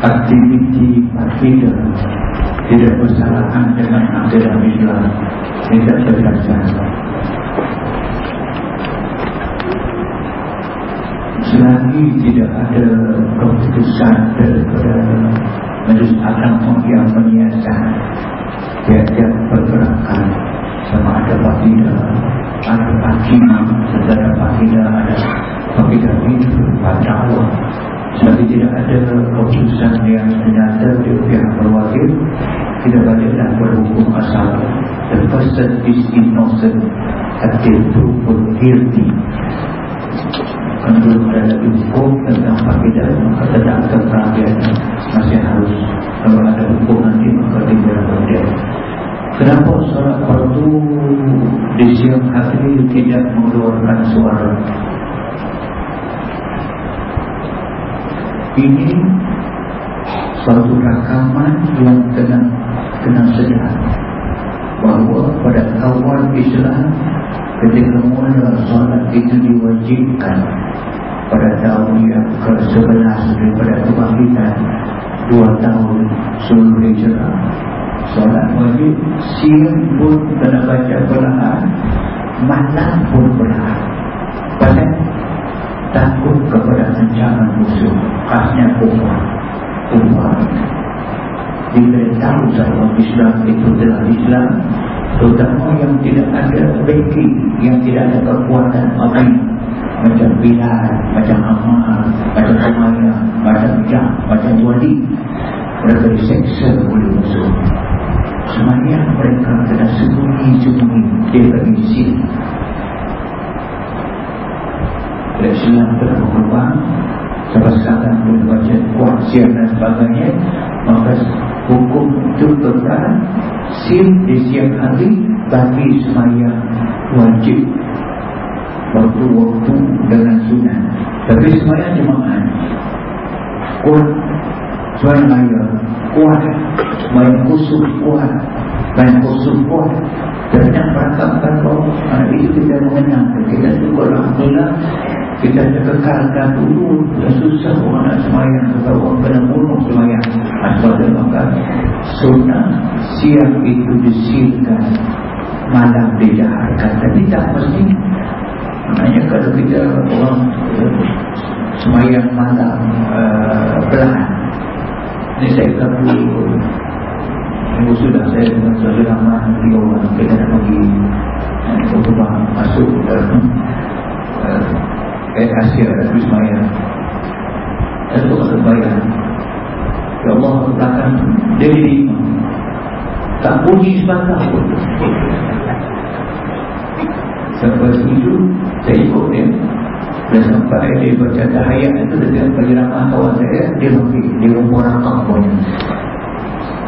aktiviti akidah tidak bersalahan dengan akidah Islam tidak berdasar selagi tidak ada keputusan daripada majlis agama yang menyiasat tiap-tiap pergerakan sama ada baginda ada serta ada ada baginda hidup pada Allah selagi tidak ada keputusan yang nyata di pihak berwakil tidak baliklah berhukum asal. The person is innocent until proven guilty. Menurut dalam hukum tentang baginda maka tidak akan perhatian. Masih harus. Kalau ada hukum nanti maka tidak berhentian Kenapa solat fardu di siang hari tidak mengeluarkan suara? Ini suatu rakaman yang kena kena sedar. Bahawa pada awal Islam ketika mula solat itu diwajibkan pada tahun yang ke-11 daripada kebangkitan dua tahun sebelum hijrah. Solat wajib Siang pun kena baca perlahan Malam pun perlahan Pasal Takut kepada ancaman musuh Khasnya kumar Kumar Bila tahu sahaja Islam itu adalah Islam Terutama yang tidak ada backing Yang tidak ada kekuatan Amin macam Bilal, macam Amal, macam Umayyah, macam Jah, macam Wali Mereka diseksa oleh musuh. Semuanya mereka kena sembunyi-sembunyi. Dia bagi sini telah berkembang sampai sekarang boleh baca kuat siang dan sebagainya maka hukum itu berkata sim di siang hari bagi semuanya wajib. Waktu-waktu dengan sunnah. Tapi semuanya jemaah kuat suara raya kuat main khusus kuat main khusus kuat dan yang bahawa anak itu kita mengenang kita juga Alhamdulillah kita kekalkan dulu yang susah orang nak semayang atau orang kena bunuh semayang. Asal dia makan sunnah. Siang itu disirkan malam dijahatkan tapi tak mesti. Maknanya kalau kita orang semayang malam uh, belahan ini saya kata Minggu sudah saya dengan saudara ramah Tiga orang. Kita nak pergi Untuk masuk Air Asia dan Wismaya Dan itu bayar Ya Allah Belakang Dia di Tak bunyi sebatang pun. Sampai itu Saya ikut dia. Dan sampai dia baca tahayat itu Dia bagi ramah kawan saya Dia bagi Dia rumput rakam pun.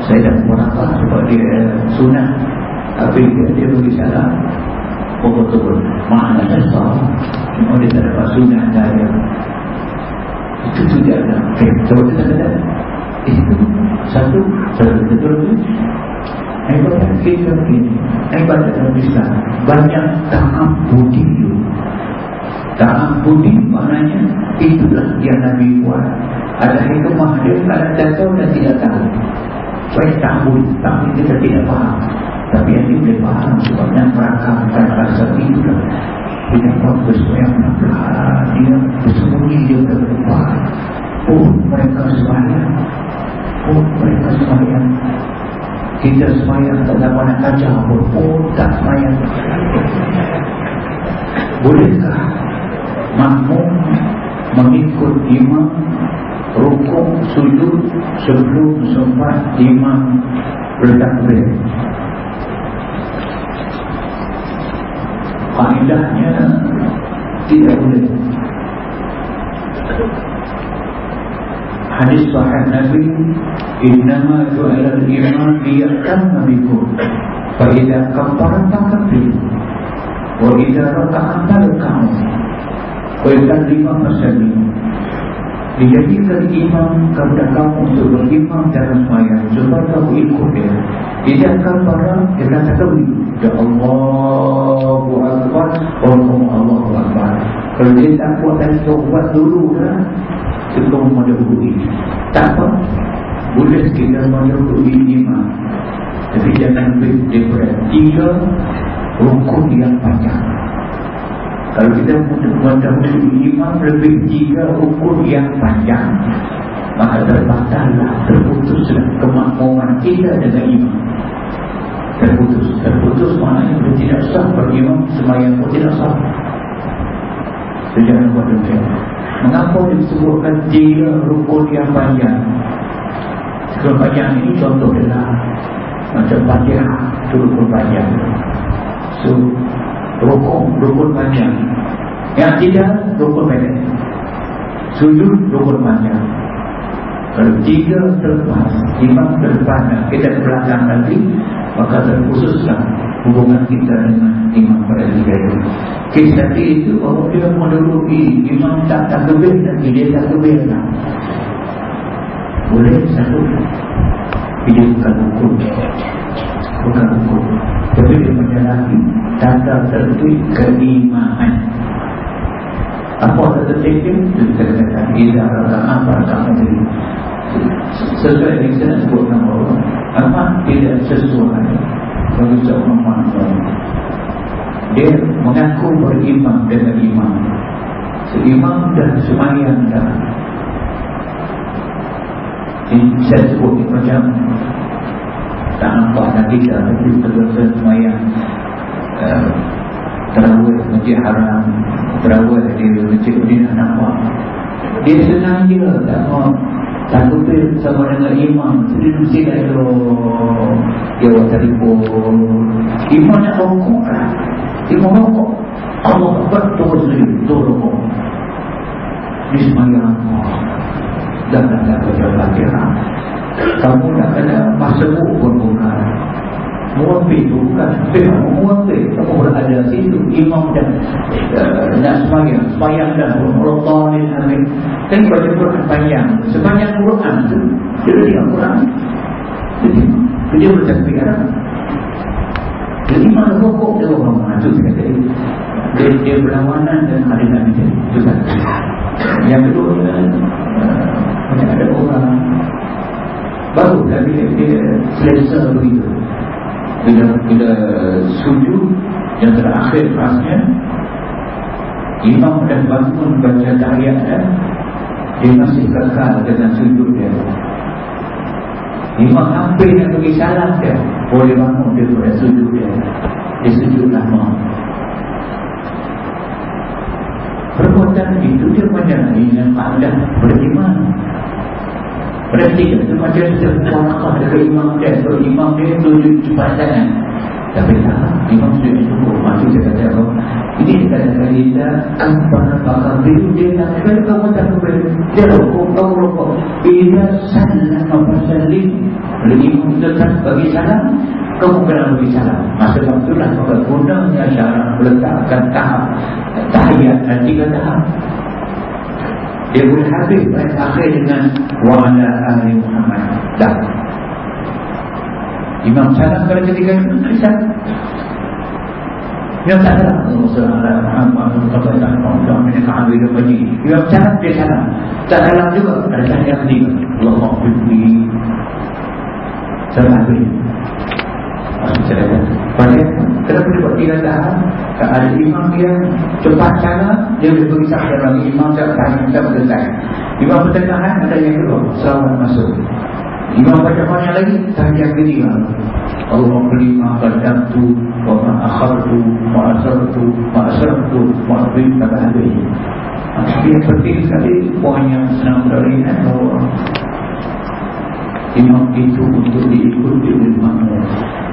Saya dah rumput rakam Sebab dia sunnah Tapi dia, dia bagi salah Betul-betul. Mana dasar Dia tak dapat sunnah daya Itu tu dia ada Okay Coba kita kata Itu Satu Satu betul tu Ibadat kita begini Ibadat dalam Islam Banyak tahap budi Ta'am budi maknanya itulah yang Nabi buat. Ada hikmah dia tak tahu dan tidak tahu. Baik ta'am tapi kita tidak faham. Tapi yang dia boleh faham sebabnya merakamkan rasa itu Dia fokus yang dia bersembunyi dia berdepan. Oh mereka semayang. Oh mereka semayang. Kita semayang tak dapat nak kaca pun. Oh tak semayang. Bolehkah makmum mengikut imam rukuk sujud sebelum sempat imam bertakbir kaidahnya tidak boleh. Hadis sahih Nabi innama ju'ala al-imam liyatamma bikum fa idza kabbara fakabbiru wa idza raka'a farka'u Kualitas lima ini Dijadikan imam kepada kamu untuk berimam dalam semayang Supaya kamu ikut dia. Dia akan Dia katakan Ya Allahu Akbar. Allahu Allahu Akbar. Kalau dia tak buat dan buat dulu kamu ada budi Tak apa. Boleh kita menduduki imam tapi jangan lebih daripada tiga rukun yang panjang. Kalau kita menduduki imam lebih tiga rukun yang panjang. Maka terbatallah terputuslah kemakmuman kita dengan imam terputus. Terputus maknanya tidak sah bagi imam semayang pun tidak sah. Jangan buat demikian Mengapa disebutkan tiga rukun yang panjang? Rukun panjang ini contoh adalah Macam panjang Itu rukun panjang. So Rukun, rukun panjang. Yang tidak rukun pendek. Sujud rukun panjang. Kalau tiga terlepas Imam terlepas Kita belakang nanti Maka terkhususkan hubungan kita dengan imam itu. Kisah itu kalau dia menduduki imam tak tak kebir nanti dia tak kebir lah. Boleh satu. Dia bukan hukum. Bukan hukum. Tapi dia menjalani tata tertib keimaman. Apa tertib itu? Kita katakan. Iza apa tak menjadi. Sesuai yang saya nama Allah. Amat tidak sesuai seorang manusia dia mengaku berimam dengan imam seimam dan semayang dah. Ini saya sebut ni macam tak nampak nak kita tapi terasa semayang uh, terawih masjid haram terawih di masjid Udin nampak? Dia senang je tak mau Takut sama dengan imam Jadi mesti tak ada. Dia buat telefon Imam nak rokok lah Imam rokok Allah Akbar Tunggu sendiri. Tunggu rokok. Di semayang. Dan tak ada baca Kamu nak kena Masa pun bukan Muwafi itu bukan Fiham muwafi Kamu berada di situ Imam dan uh, Nak semayang Semayang dan Ta'ala Amin Kan baca Quran panjang. Sepanjang Quran itu Dia dari Al-Quran Jadi Dia bercakap Arab Jadi mana pokok Dia orang maju Dia, dia. Berlawanan dan hari Nabi Itu satu Yang kedua uh, Ada orang. Baru tapi dia selesa begitu bila, bila sujud yang terakhir pasnya imam dan bangun baca tahiyat dan dia masih kekal dengan sujud dia. Imam hampir nak pergi salam dia boleh bangun dia pada sujud dia. Dia sujud lama. Perbuatan itu dia ini yang padah beriman Berarti itu macam sebuah dekat imam dia. Sebab imam dia tunjuk cepat sangat Tapi tak, imam sudah cukup Maksud saya kata apa? Ini dikatakan kita Ampana bakal biru dia tak Kalau kamu tak kembali Dia rokok, kau rokok. Bila salam apa salim Kalau imam tetap bagi salam Kamu kena bagi salam. Masa waktulah Maka gunanya syarat Meletakkan tahap. Tahiyat dan tiga tahap dia boleh habis ayat akhir dengan wa'ala ahli Muhammad. Dah. Imam salam pada ketika itu kisah Imam tak salam salam Muhammad Al-Fatihah Al-Fatihah Al-Fatihah Imam salam dia salam. Tak salam juga. Ada tahiyat ketiga. Allah Maghfirli salam habis Pasal kenapa dia buat tiga tahap? Ada imam yang cepat sana, dia sampai dalam imam tak tahan tak selesai. Imam pertengahan ada yang kedua, selamat masuk. Imam baca banyak lagi, tahan yang ketiga. Allah beri ma'adam tu, wa ma'akhar tu, ma'asar tu, ma'asar tu, ma'abim pada habis. Yang penting sekali, poin yang senang dari Allah. Imam itu untuk diikuti oleh makmum.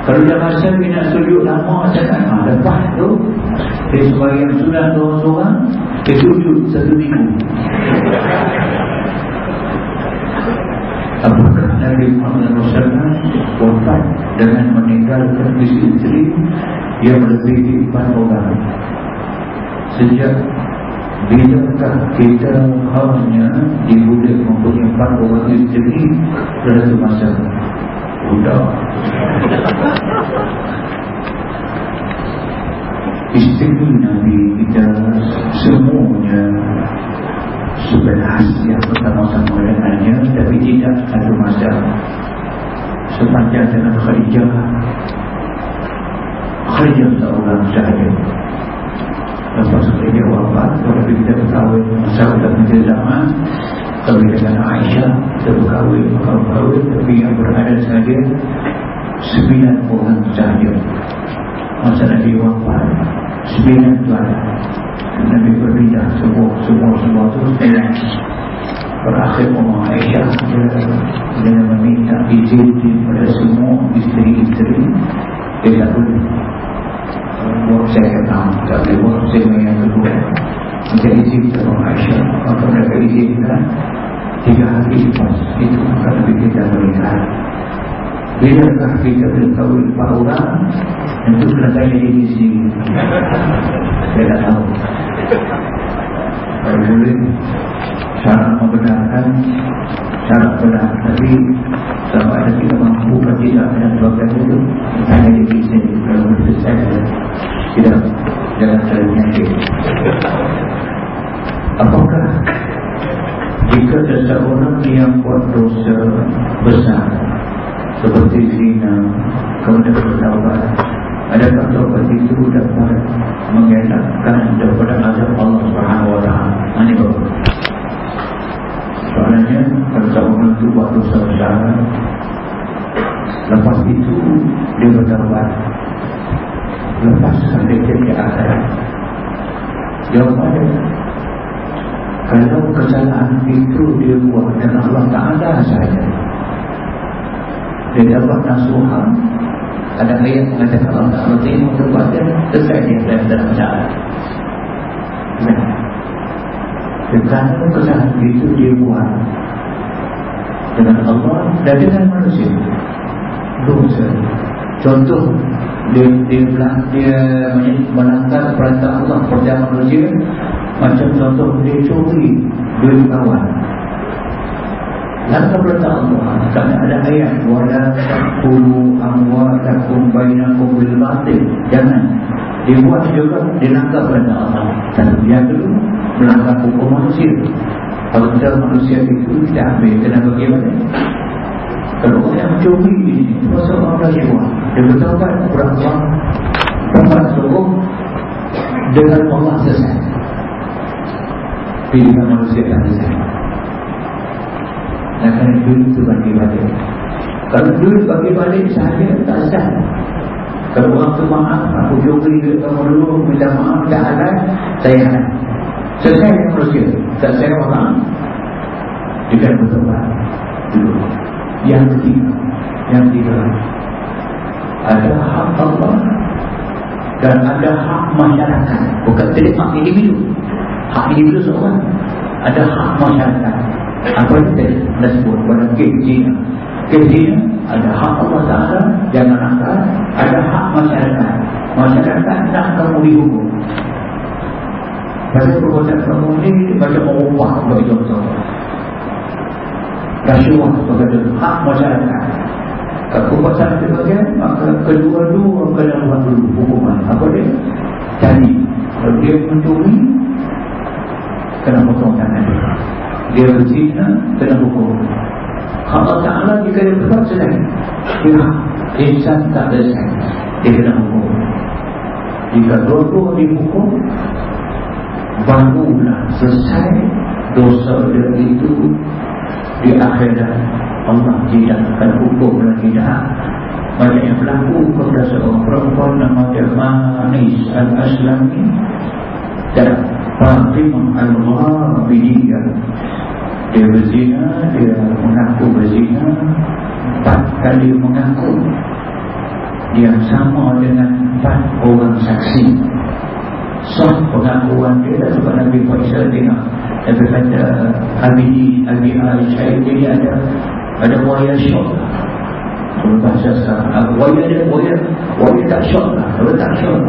Kalau dia rasa dia nak sujud lama sangat, ha, lepas dia sebagian sudah seorang-seorang sujud satu minggu. Apakah Nabi Muhammad Rasulullah wafat dengan meninggalkan istri yang melebihi empat orang. Sejak Bilakah kita hanya dibudak mempunyai empat orang istri pada semasa? Budak istri Nabi kita semuanya sebelas yang bersama-sama dengannya tapi tidak satu masa. Sepanjang dengan Khadijah Khadijah seorang sahaja lepas Khadijah wafat kalau kita berkahwin. Masa sudah menjadi zaman kalau dengan Aisyah kita berkahwin maka berkahwin tapi yang berada sahaja sembilan orang sahaja masa Nabi wafat sembilan tuan Nabi berpindah semua semua semua itu sembilan berakhir Umar Aisyah dia meminta izin kepada semua isteri-isteri dia tak boleh buat saya kata tak boleh buat saya yang kedua minta izin kepada Umar Aisyah maka mereka izinkan tiga hari lepas itu kalau kita menikah Bilakah kita berkahwin orang Itu kena tanya diri sendiri. Saya tak tahu. Kalau boleh? Syarat membenarkan Syarat benar Tapi Sama ada kita mampu Kalau tidak dengan sebabkan itu Tanya diri sendiri. Kalau boleh saya Tidak Jangan saya penyakit Apakah Jika seseorang yang buat dosa Besar seperti zina kemudian bertaubat adakah taubat itu dapat mengelakkan daripada azab Allah Subhanahu wa taala? Ini baru soalnya kalau seorang itu buat dosa besar lepas itu dia bertaubat lepas sampai ke akhirat jawabannya kalau kesalahan itu dia buat dan Allah tak ada saja. Dia dapat nasuhah ada ayat mengatakan Allah tengok tempat dia selesai dia dalam dalam jalan kerana kesalahan itu dia buat. Dengan Allah dan dengan manusia. Dosa. Contoh dia dia dia melanggar perintah Allah perintah manusia. Macam contoh dia curi duit kawan Langkah perintah Allah Kerana ada ayat Wala takulu amwatakum bainakum bil batil Jangan Dibuat juga dilangkah perintah Allah Dan yang kedua Melangkah hukum manusia Kalau kita manusia itu Kita ambil Kena bagaimana Kalau yang mencuri ini Masa orang dah jiwa Dia bertawabat Berapa Berapa suruh Dengan Allah selesai Pilihan manusia yang selesai akan duit itu bagi balik. Kalau duit bagi balik sahaja tak sah. Kalau orang tu maaf aku jumpa duit kamu dulu minta maaf tak ada saya ada. Selesai manusia saya orang. Dengan bertobat. Dulu. Yang ketiga yang ketiga ada hak Allah dan ada hak masyarakat. Bukan tidak hak individu. Hak individu seorang. Ada hak masyarakat apa yang tadi anda sebut pada kes zina ada hak Allah Ta'ala jangan angkat ada hak masyarakat. Masyarakat tak kamu dihukum. Pasal perbuatan kamu ni macam mengubah bagi contoh kasuah sebagai hak masyarakat. Perbuatan sebagian maka kedua-dua kena buat dulu hukuman. Apa dia? Jadi kalau dia mencuri kena potong tangan dia dia berzina kena hukum. Allah Ta'ala jika dia berbuat sedang dia insan tak selesai dia kena hukum. Jika dua-dua dihukum barulah selesai dosa dia itu. Di akhirat Allah tidak akan hukum lagi dah banyak yang berlaku kepada seorang perempuan nama dia Manis Al-Aslami. Dan Fatimah Al-Ghabidiyah dia berzina, dia mengaku berzina Empat kali mengaku Dia sama dengan empat orang saksi Sah pengakuan dia sebab Nabi Faisal tengok Nabi kata Aisyah ini ada Ada waya syok Kalau bahasa sekarang Waya dia waya Waya tak syok lah tak syok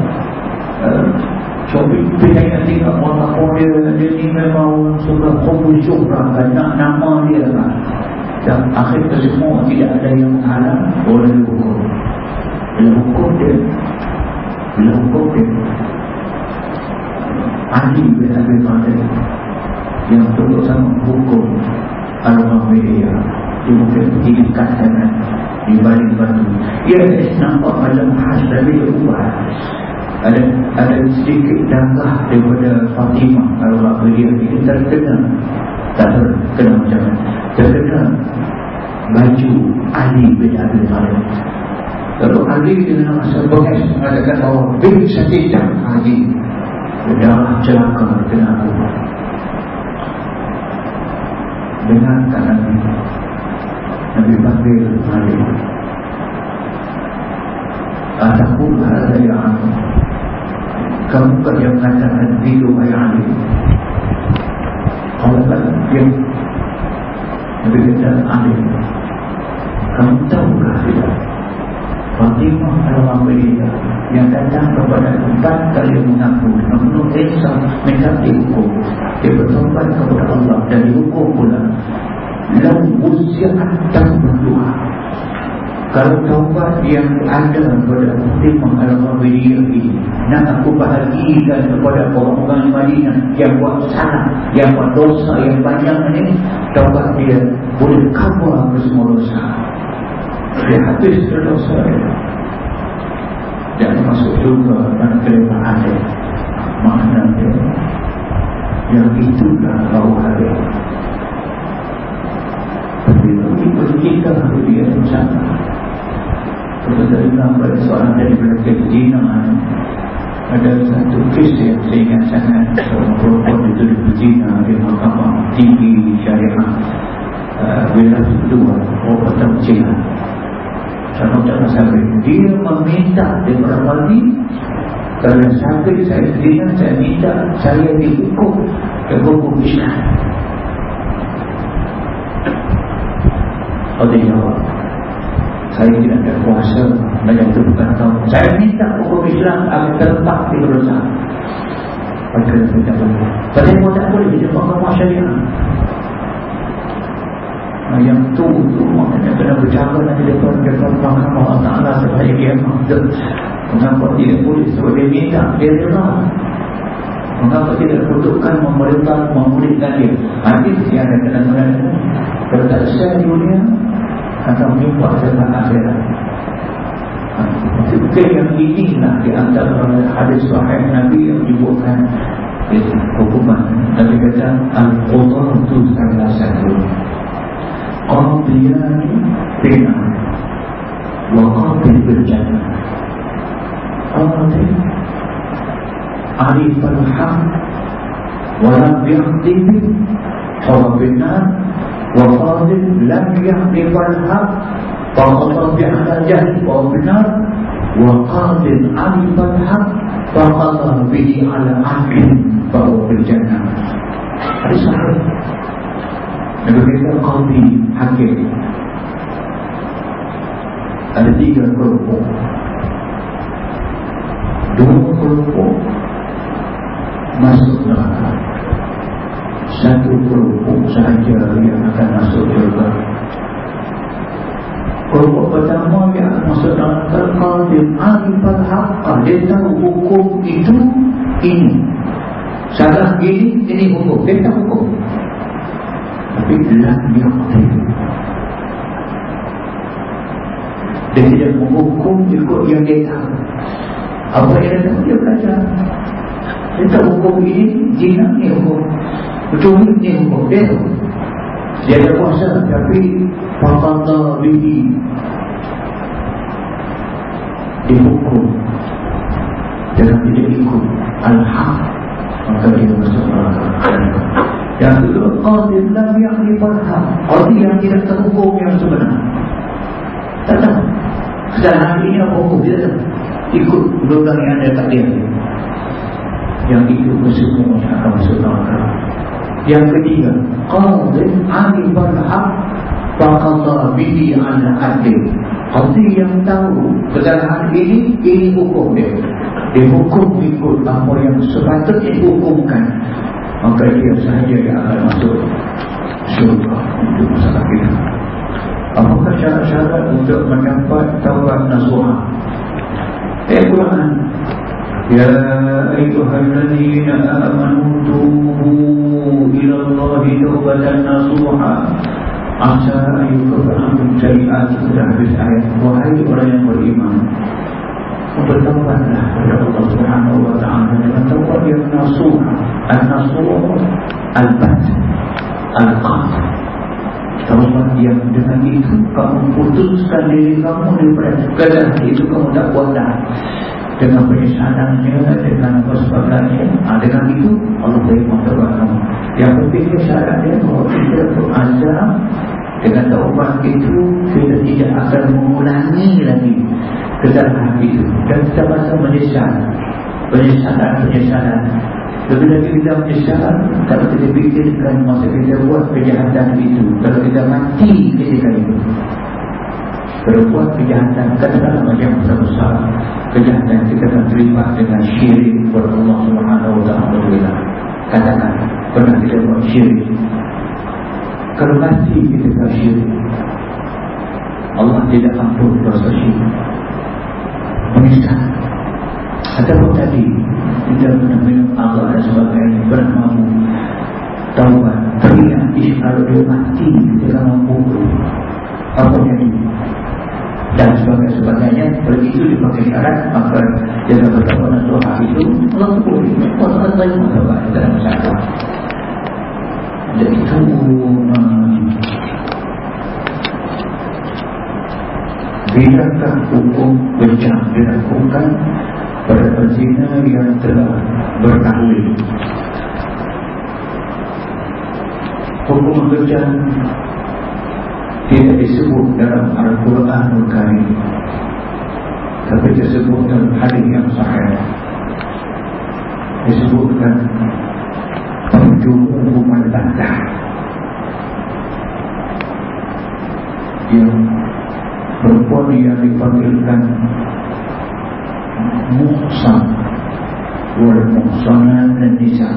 Yang tengok orang dia dia ni memang sudah kumpul syukrah kan nak nama dia kan. Dan akhir semua tidak ada yang menghalang boleh hukum. Bila hukum dia, bila hukum dia, ahli bila ambil pada yang tunduk sama hukum al-Muhammadiyah Dia mungkin pergi dekat sana Di balik batu Ia nampak macam khas dia ubah ada ada sedikit darah daripada Fatimah. Kalau nak beri dia terkena. Tak terkena macam mana? Terkena baju Ali bin Abi Talib. Kalau Ali dengan masa bekas mengatakan bahawa bin Sadidah Ali darah celaka kena aku. Dengarkan Nabi? Nabi panggil Ali. Ataku ada yang kamu kan yang mengatakan hidup ayah Ali kalau kan yang lebih kata Ali kamu tahukah tidak Fatimah adalah beliau yang datang kepada empat kali mengaku namun Isa minta dihukum dia bertobat kepada Allah dan dihukum pula. Lau usiat tak berdua kalau taubat yang ada pada Fatimah adalah beliau ini nak aku bahagikan kepada orang-orang Madinah yang buat salah yang buat dosa yang banyak ini taubat dia boleh kabur semua dosa. Dia habis berdosa dan masuk juga dan kelemahan dia. Makna dia yang itulah bau hari tapi kita dia bersama saya nampak seorang dari belakang Zina ada satu kes yang saya ingat sangat. Seorang perempuan itu berzina di mahkamah tinggi syariah. Uh, wilayah kedua pertama Cina sama tak sampai dia meminta daripada Nabi kalau sampai saya zina saya minta saya dihukum ke hukum Islam Allah jawab saya tidak ada kuasa. Banyak itu bukan tahu. Saya minta hukum Islam agar terletak di berusaha. Maka saya tak boleh. Tapi mau tak boleh. Dia mahkamah syariah. Nah, yang tu tu maknanya kena berjaga nanti depan depan mahkamah Allah Taala supaya dia mampu mengapa tidak boleh sebab dia minta? Dia rela mengapa tidak perlukan memerintah memulihkan dia? Nanti dia ada kena mengatakan kalau tak share dunia akan tentang akhirat Maka yang inilah di antara hadis sahih Nabi yang menyebutkan hukuman. Nabi kata Al-Qudah itu salah satu Qadiyani bina Wa qadil berjana Qadil Arif benar Wa qadil lam ya'rif al-haq Qadil bi'adil jahil Wa benar Wa qadil arif al-haq Qadil bihi ala akhir Bahawa berjana Hadis sahih Nabi kata Qadhi Hakim Ada tiga kelompok Dua kelompok Masuk neraka Satu kelompok sahaja yang akan masuk surga Kelompok pertama yang masuk neraka Qadhi Alifat Haqqa Dia tahu hukum itu Ini. Salah ini, ini hukum. Dia tahu hukum. Tapi lam yaqti dia tidak menghukum ikut yang dia tahu. Apa yang dia tahu dia belajar. Dia tahu hukum ini jina ni hukum betul? Ni hukum dia dia ada kuasa tapi fakata bihi dihukum. Dengan tidak ikut. Al-haq. Maka dia masuk neraka yang kedua qadir lam ya'ni farha qadir yang tidak terhukum yang sebenar. Tak tahu. Kesalahan ini apa hukum? Dia tak ikut undang yang ada tak dia. Yang itu kesemuanya akan masuk neraka yang ketiga qadir ani farha faqadha bihi ala adil qadir yang tahu kesalahan ini ini hukum dia. Dia hukum ikut apa yang sepatutnya dihukumkan. Maka dia sahaja yang akan masuk syurga. Untuk masalah kita. Apakah syarat-syarat untuk mendapat taubat nasuha? Ayat Quran. Ya ila Allahi taubatan nasuha Asa ayuka berakhir syariat sudah habis ayat Wahai orang yang beriman. Bertaubatlah kepada Allah Subhanahu Wa Taala dengan taubat yang nasuh, al-nasuh, al-bat, al-qat. Taubat yang dengan itu kamu putuskan diri kamu daripada segala itu kamu tak buat dah. Dengan penyesalannya, dengan sebagainya, ha, dengan itu Allah terima taubat kamu. Yang penting syaratnya bahawa kita berazam dengan taubat itu kita tidak akan mengulangi lagi kesalahan itu. Dan kita rasa menyesal penyesalan penyesalan lebih lagi kita menyesal kalau kita fikirkan masa kita buat kejahatan itu kalau kita mati ketika itu kalau buat kejahatan katakanlah macam besar-besar kejahatan kita akan terima dengan syirik kepada Allah Subhanahu wa taala. Katakan pernah kita buat syirik. Kalau mati kita syirik Allah tidak ampun dosa syirik. Menyesal ataupun tadi kita pernah minum Allah dan sebagainya pernah mampu taubat teriak ish kalau dia mati akan mampu. Apa jadi dan sebagainya sebagainya. Begitu dipakai syarat maka akan bertemu dengan doa itu Allah tu boleh Allah akan terima doa dalam masalah jadi itu Bilakah hukum becah dilakukan pada pezina yang telah berkahwin? Hukum becah tidak disebut dalam Al-Quran Al-Karim tapi disebut dalam hadis yang sahih. Disebutkan penjuru hukuman yang perempuan yang dipanggilkan muhsan. Wal muhsanan dan nisa.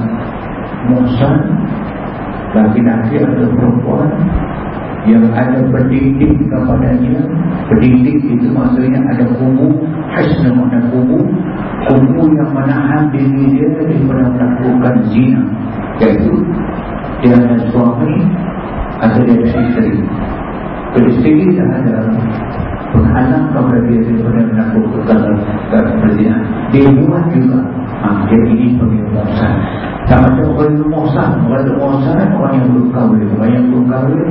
Muhsan laki-laki atau perempuan yang ada pendidik kepadanya pendidik itu maksudnya ada kubu hasna makna kubu kubu yang menahan diri dia daripada melakukan zina iaitu dia ada suami atau dia ada isteri dari segi tak ada penghalang kepada dia daripada melakukan berzina. Dia buat juga. Ha, dia ini sebagai mohsan. Sama orang yang mohsan. Orang yang mohsan orang yang belum kahwin. Orang yang belum kahwin,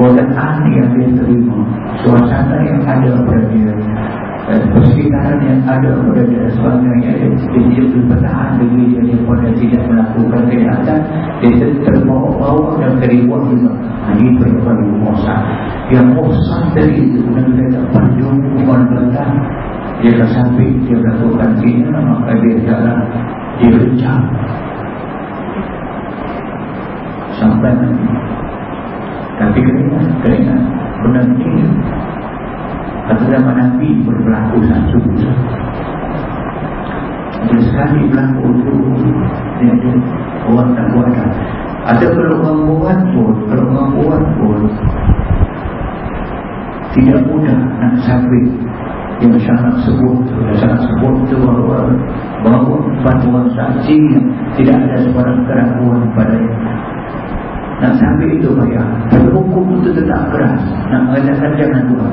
godaan yang dia terima. Suasana yang ada pada dia. Persekitaran yang ada pada dia sebagainya dia tidak bertahan diri dia daripada tidak melakukan kejahatan dia terbawa-bawa dan keribuan juga ini perkara mohsan yang mohsan tadi itu panjung hukuman bertahan dia dah sampai dia melakukan zina maka dia jalan dia rencang sampai nanti. Tapi keringat keringat benar ini Kata zaman Nabi berlaku satu. Jadi sekali berlaku itu Dia tu Orang tak buat dah Ada buat pun buat pun Tidak mudah nak sabit Yang sangat sebut sangat sebut itu bahawa Bahawa bantuan saksi Tidak ada sebarang keraguan padanya nak sampai itu bayar Tapi hukum itu tetap keras Nak mengatakan jangan buat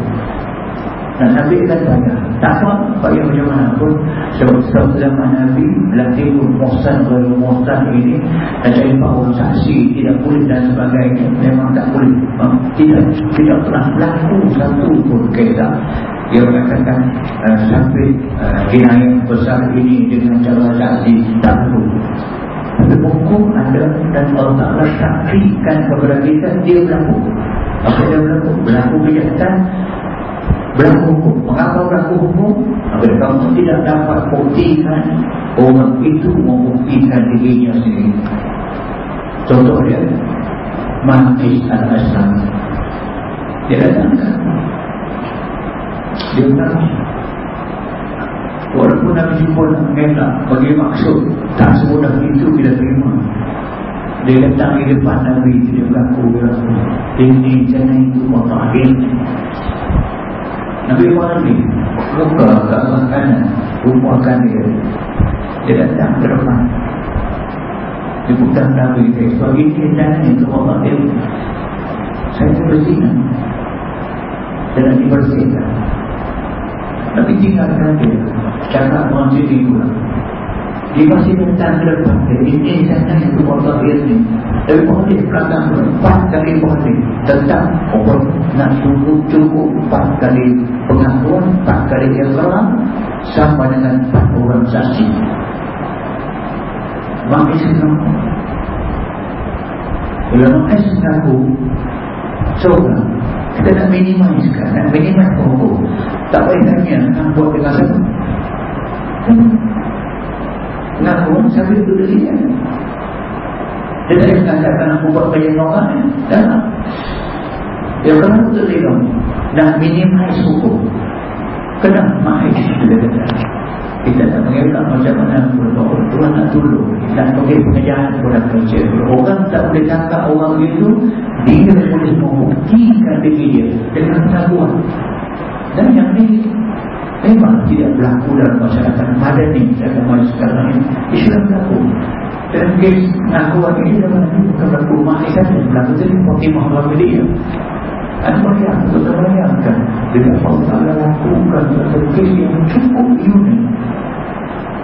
dan Nabi akan tanya Tak apa Bagi macam mana pun Sebab zaman Nabi Latih Muhsan Baru Muhsan ini Dan cari bahawa saksi Tidak boleh dan sebagainya Memang tak boleh. Tidak Tidak pernah berlaku Satu pun kisah Dia mengatakan uh, Sampai Kinayat besar ini Dengan cara saksi Tak perlu Tapi hukum ada Dan Allah Ta'ala saksikan kepada kita Dia berlaku Apa dia berlaku Berlaku kejahatan berlaku hukum. Mengapa berlaku hukum? Agar kamu tidak dapat buktikan orang itu membuktikan dirinya sendiri. Contoh dia, Mahis al-Aslam. Dia datangkan. Dia menangis. Walaupun Nabi jumpa nak mengelak bagi maksud, tak semudah itu kita terima. Dia datang di depan Nabi, dia berlaku berlaku. Ini jangan itu matahin. Nabi Muhammad ni Muka arah kanan Rupakan dia Dia datang ke depan Dia bukan Nabi dia ini dan itu Allah dia Saya berzina Dan dibersihkan Tapi tinggalkan dia. Orang sini pula dia masih datang ke depan Dia. Ini sana yang kepada dia ni. Tapi boleh belakang Empat kali boleh Tetap orang nak cukup cukup Empat kali pengakuan Empat kali serang Sama dengan empat orang saksi. Mak Islam Bila Mak Islam Coba Kita nak minimaliskan Nak minimaliskan hukum Tak boleh tanya Nak buat dengan siapa Ngaku sambil itu dari dia Dia tak nak katakan aku buat kajian orang Tak nak Dia kena untuk dia Nak minimize hukum Kena mahir Dia kata kita tak mengelak macam mana berdoa Tuhan nak tolong Dan bagi pengejahan kepada kerja Orang tak boleh tangkap orang itu Dia boleh membuktikan diri dia Dengan pengakuan. Dan yang ini memang tidak berlaku dalam masyarakat madani dalam masyarakat sekarang ini Islam berlaku. Dan kes pengakuan ini dalam berlaku. Mahir saja berlaku jadi Fatimah Muhammadiyah Anda melihat, kita bayangkan. Bila Allah lakukan satu kes yang cukup unik.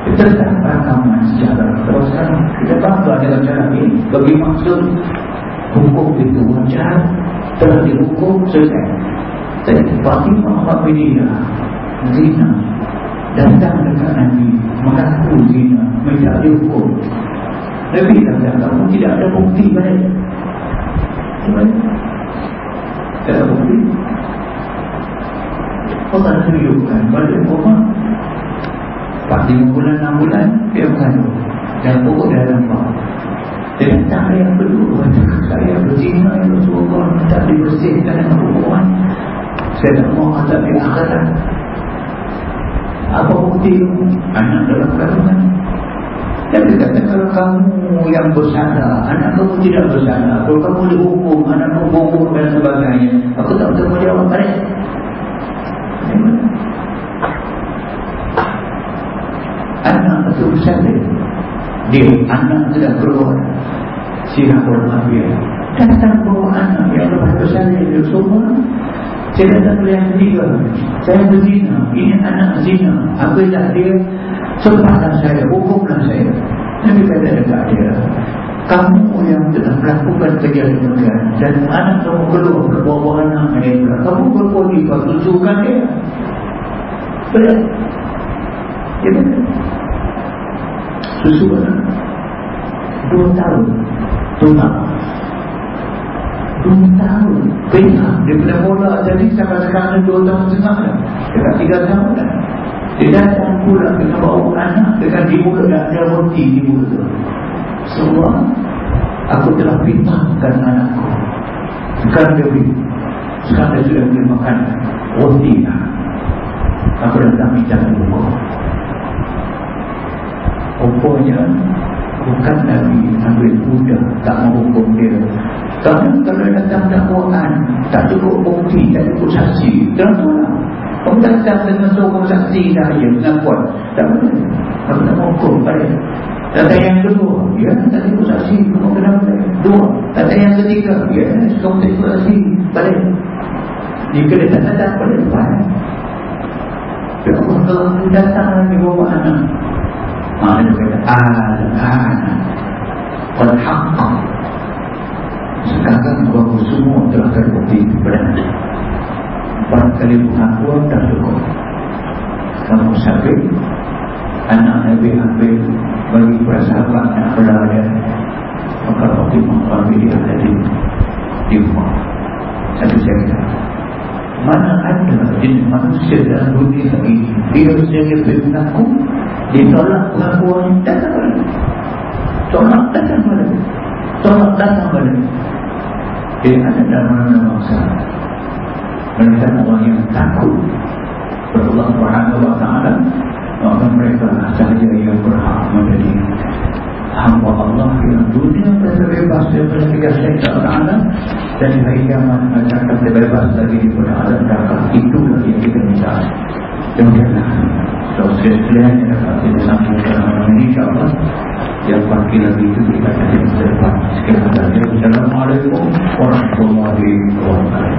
Tak rakaman sejarah. Terus sekarang kita bangga dengan cara ini Bagi maksud hukum itu wajar Telah dihukum selesai. Jadi Fatimah Muhammadiyah zina datang dekat Nabi mengaku zina minta dihukum. Nabi kata kamu tidak ada bukti pada ada bukti Allah tunjukkan pada Umar 4-5 bulan 6 bulan dia mengandung dan pokok dalam bawah dia datang yang kedua saya berzina yang Rasulullah minta dibersihkan dengan hukuman saya tak mau azab di akhirat apa bukti? Anak dalam kandungan dan dia kata kalau kamu yang bersalah anak kamu tidak bersalah kalau kamu dihukum anak kamu hukum dan sebagainya aku tak tahu jawab balik anak itu bersalah dia anak tidak keluar. Sirahul abiyah datang bawa anak yang lepas bersalah dia semua. Saya datang ke yang ketiga Saya berzina Ini anak zina. Apabila dia Sempatlah saya Hukumlah saya. Nabi kata dekat dia Kamu yang telah melakukan kejadian Dan anak kamu keluar Berbawa anak dia Kamu berpodi Kau tunjukkan dia? Berat Ya betul. Susu anak Dua tahun. Tunang Dua tahun. Pernah Dia pernah mula jadi sampai sekarang Dua tahun setengah dah Dekat tiga tahun dah Dia datang pula Kena bawa anak Dengan di mulut dah Dia roti tu. Semua Aku telah pitahkan anakku. Sekarang dia beri Sekarang dia sudah boleh makan Roti Aku dah tak minta buku Rupanya Bukan Nabi ambil mudah Tak menghukum dia. Kerana kalau datang dakwaan Tak cukup bukti, tak cukup saksi. Tolak Kamu datang dengan seorang saksi dah ya Pengakuan Tak boleh. Kamu tak menghukum pada Datang yang kedua Ya, tak cukup saksi. Kamu kena balik Dua Datang yang ketiga Ya, kamu tak cukup saksi. Balik Jika dia tak datang pada depan Ya Allah Kalau datang lagi bawa anak. Maka dia kata Al-an. Al-haqqa Sekarang bahawa semua telah terbukti Benar Empat kali pengakuan dan cukup. Kamu sakit Anak Nabi ambil Bagi para sahabat yang berada Maka waktu mengambil dia tadi. Di rumah. Satu kata Mana ada jenis manusia dalam dunia ini Dia sendiri bermengaku ditolak pengakuan datang balik. Tolak datang balik. Tolak datang balik. Dia ada dalam mana masa mereka orang yang takut. Subhanahu wa ta'ala maka mereka sahaja yang berhak menjadi hamba Allah yang dunia terbebas daripada tiga syaitan ta'ala dan hari kiamat akan terbebas lagi daripada alam neraka. Itulah yang kita minta. Demikianlah. So, sekalian yang dapat kita sambungkan malam ini, insyaAllah yang pagi lagi itu kita akan sempat sekadar dan dalam hal itu orang semua diperlukan.